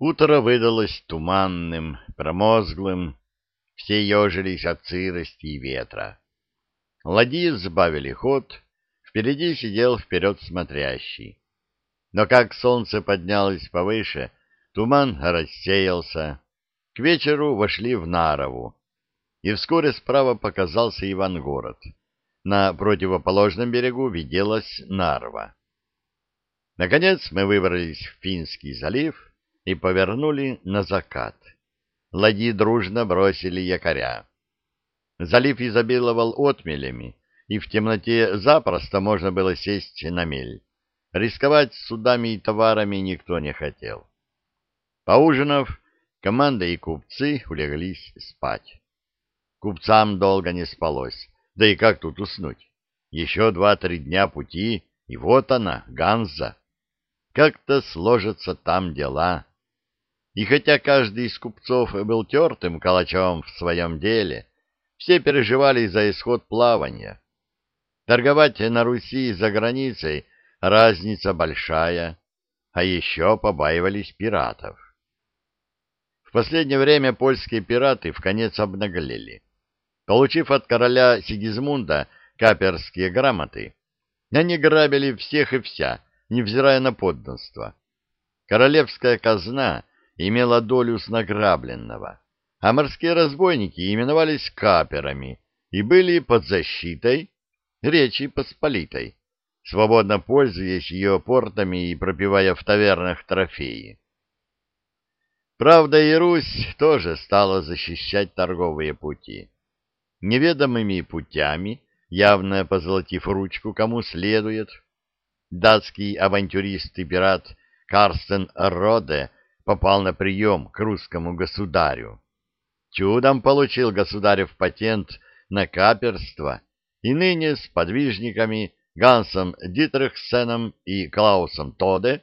Утро выдалось туманным, промозглым, все ежились от сырости и ветра. Ладьи сбавили ход, впереди сидел вперед смотрящий. Но как солнце поднялось повыше, туман рассеялся. К вечеру вошли в Нарову, и вскоре справа показался Ивангород. На противоположном берегу виделась Нарва. Наконец мы выбрались в Финский залив и повернули на закат. Ладьи дружно бросили якоря. Залив изобиловал отмелями, и в темноте запросто можно было сесть на мель. Рисковать судами и товарами никто не хотел. Поужинав, команда и купцы улеглись спать. Купцам долго не спалось, да и как тут уснуть? Еще два-три дня пути, и вот она, Ганза. Как-то сложатся там дела. И хотя каждый из купцов был тертым калачом в своем деле, все переживали за исход плавания. Торговать на Руси за границей разница большая, а еще побаивались пиратов. В последнее время польские пираты в конец обнаглели. Получив от короля Сигизмунда каперские грамоты, они грабили всех и вся, невзирая на подданство. Королевская казна имела долю с награбленного, а морские разбойники именовались каперами и были под защитой Речи Посполитой, свободно пользуясь ее портами и пропивая в тавернах трофеи. Правда, и Русь тоже стала защищать торговые пути. Неведомыми путями, явно позолотив ручку кому следует, датский авантюрист и пират Карстен Роде попал на прием к русскому государю. Чудом получил государев патент на каперство и ныне с подвижниками Гансом Дитрихсеном и Клаусом Тоде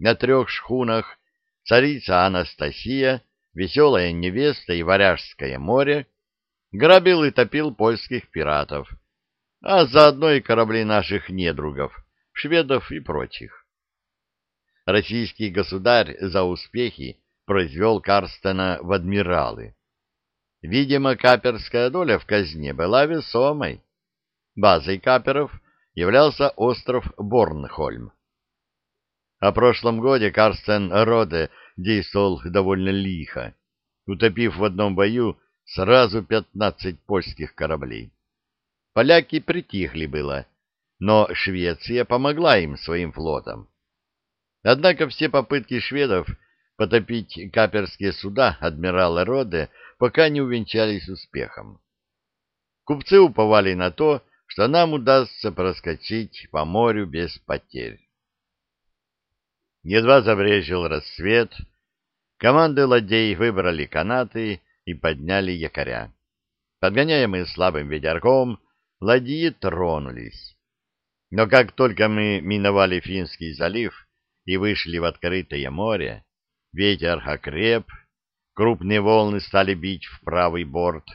на трех шхунах царица Анастасия, веселая невеста и Варяжское море грабил и топил польских пиратов, а заодно и корабли наших недругов, шведов и прочих. Российский государь за успехи произвел Карстена в адмиралы. Видимо, каперская доля в казне была весомой. Базой каперов являлся остров Борнхольм. О прошлом годе Карстен Роде действовал довольно лихо, утопив в одном бою сразу пятнадцать польских кораблей. Поляки притихли было, но Швеция помогла им своим флотом. Однако все попытки шведов потопить каперские суда адмирала Роде пока не увенчались успехом. Купцы уповали на то, что нам удастся проскочить по морю без потерь. Едва забрежил рассвет, команды ладей выбрали канаты и подняли якоря. Подгоняемые слабым ветерком, ладьи тронулись. Но как только мы миновали Финский залив и вышли в открытое море, ветер окреп, крупные волны стали бить в правый борт.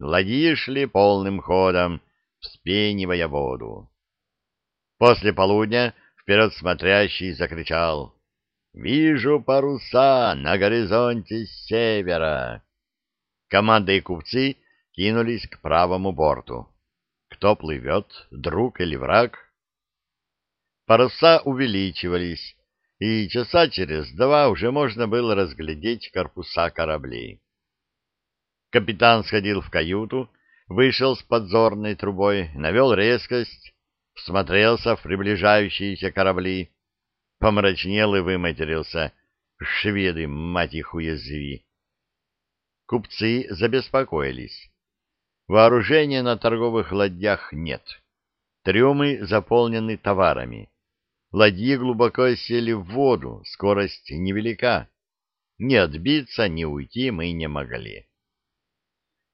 Ладьи шли полным ходом, вспенивая воду. После полудня вперед смотрящий закричал «Вижу паруса на горизонте с севера!» Команда и купцы кинулись к правому борту. Кто плывет, друг или враг? Паруса увеличивались, и часа через два уже можно было разглядеть корпуса кораблей. Капитан сходил в каюту, вышел с подзорной трубой, навел резкость, всмотрелся в приближающиеся корабли, помрачнел и выматерился. Шведы, мать их, уязви! Купцы забеспокоились. Вооружения на торговых ладьях нет. Трюмы заполнены товарами. Ладьи глубоко сели в воду, скорость невелика. Ни отбиться, ни уйти мы не могли.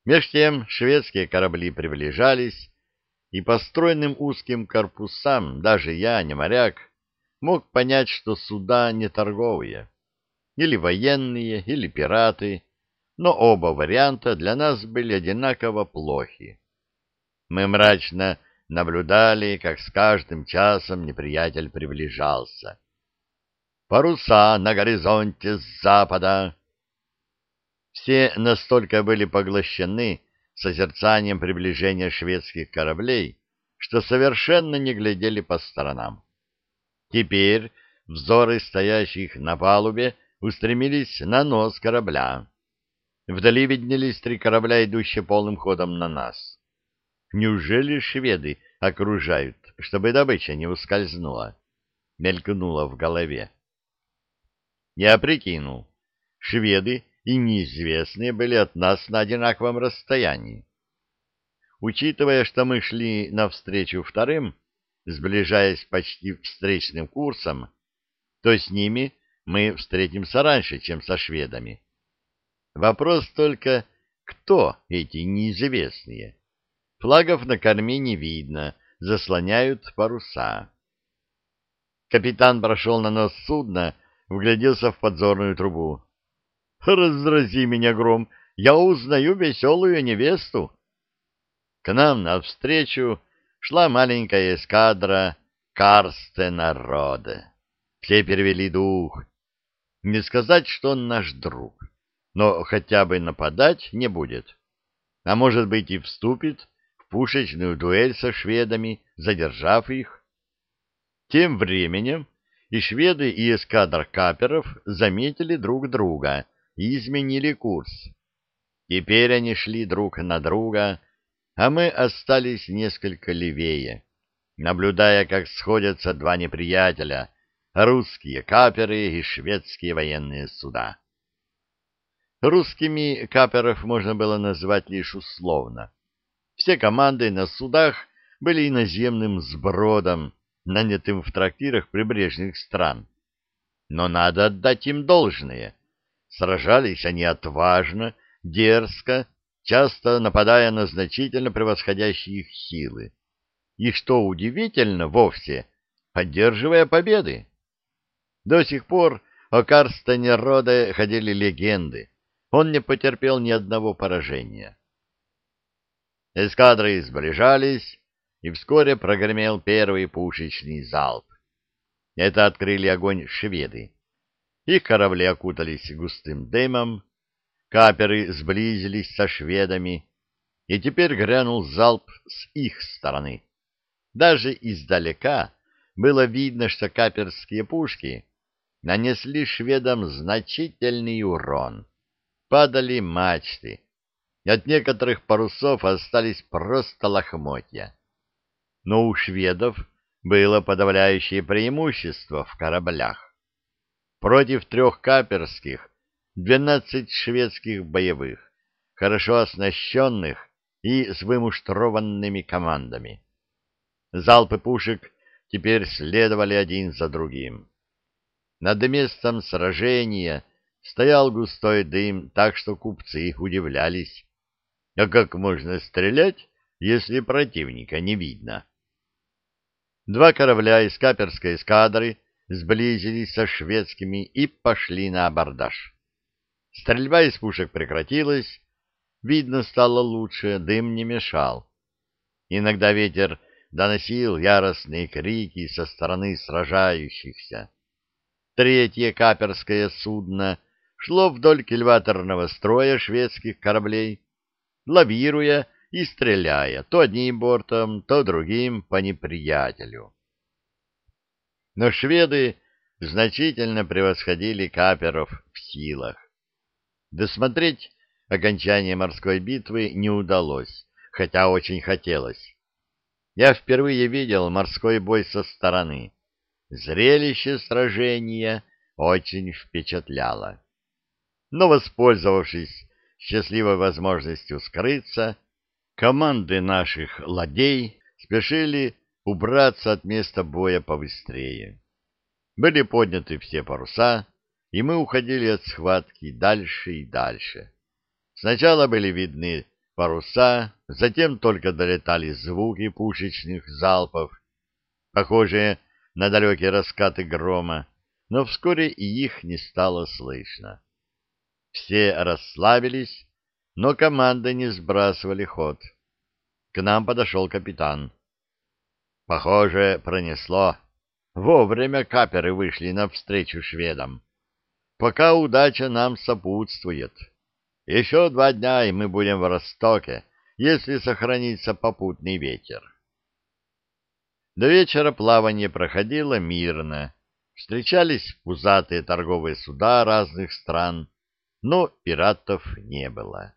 Меж тем шведские корабли приближались, и по стройным узким корпусам даже я, не моряк, мог понять, что суда не торговые, или военные, или пираты, но оба варианта для нас были одинаково плохи. Мы мрачно наблюдали, как с каждым часом неприятель приближался. Паруса на горизонте с запада. Все настолько были поглощены созерцанием приближения шведских кораблей, что совершенно не глядели по сторонам. Теперь взоры стоящих на палубе устремились на нос корабля. Вдали виднелись три корабля, идущие полным ходом на нас. Неужели шведы окружают, чтобы добыча не ускользнула? Мелькнуло в голове. Я прикинул. Шведы и неизвестные были от нас на одинаковом расстоянии. Учитывая, что мы шли навстречу вторым, сближаясь почти встречным курсом, то с ними мы встретимся раньше, чем со шведами. Вопрос только, кто эти неизвестные? Флагов на корме не видно, заслоняют паруса. Капитан прошел на нос судна, вгляделся в подзорную трубу. «Разрази меня, гром, я узнаю веселую невесту!» К нам навстречу шла маленькая эскадра Карстена Рода. Все перевели дух. Не сказать, что он наш друг, но хотя бы нападать не будет. А может быть и вступит пушечную дуэль со шведами, задержав их. Тем временем и шведы, и эскадра каперов заметили друг друга и изменили курс. Теперь они шли друг на друга, а мы остались несколько левее, наблюдая, как сходятся два неприятеля — русские каперы и шведские военные суда. Русскими каперов можно было назвать лишь условно. Все команды на судах были иноземным сбродом, нанятым в трактирах прибрежных стран. Но надо отдать им должное. Сражались они отважно, дерзко часто нападая на значительно превосходящие их силы. И, что удивительно, вовсе поддерживая победы. До сих пор о Карстене Роде ходили легенды. Он не потерпел ни одного поражения. Эскадры сближались, и вскоре прогремел первый пушечный залп. Это открыли огонь шведы. Их корабли окутались густым дымом, Каперы сблизились со шведами, и теперь грянул залп с их стороны. Даже издалека было видно, что каперские пушки нанесли шведам значительный урон. Падали мачты. От некоторых парусов остались просто лохмотья. Но у шведов было подавляющее преимущество в кораблях. Против трех каперских двенадцать шведских боевых, хорошо оснащенных и с вымуштрованными командами. Залпы пушек теперь следовали один за другим. Над местом сражения стоял густой дым, так что купцы удивлялись. А как можно стрелять, если противника не видно? Два корабля из каперской эскадры сблизились со шведскими и пошли на абордаж. Стрельба из пушек прекратилась, видно стало лучше, дым не мешал. Иногда ветер доносил яростные крики со стороны сражающихся. Третье каперское судно шло вдоль кильваторного строя шведских кораблей, лавируя и стреляя то одним бортом, то другим по неприятелю. Но шведы значительно превосходили каперов в силах. Досмотреть окончание морской битвы не удалось, хотя очень хотелось. Я впервые видел морской бой со стороны. Зрелище сражения очень впечатляло. Но, воспользовавшись счастливой возможностью скрыться, команды наших ладей спешили убраться от места боя побыстрее. Были подняты все паруса, и мы уходили от схватки дальше и дальше. Сначала были видны паруса, затем только долетали звуки пушечных залпов, похожие на далекие раскаты грома, но вскоре и их не стало слышно. Все расслабились, но команды не сбрасывали ход. К нам подошел капитан. «Похоже, пронесло», Вовремя каперы вышли навстречу шведам. Пока удача нам сопутствует. Еще два дня, и мы будем в Ростоке, если сохранится попутный ветер. До вечера плавание проходило мирно. Встречались пузатые торговые суда разных стран, но пиратов не было.